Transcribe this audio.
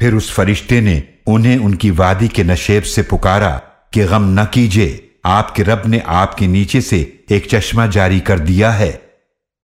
फिर उस फरिश्ते ने उन्हें उनकी वादी के नशेब से पुकारा कि गम न कीजिए, आपके रब ने आपके नीचे से एक चश्मा जारी कर दिया है।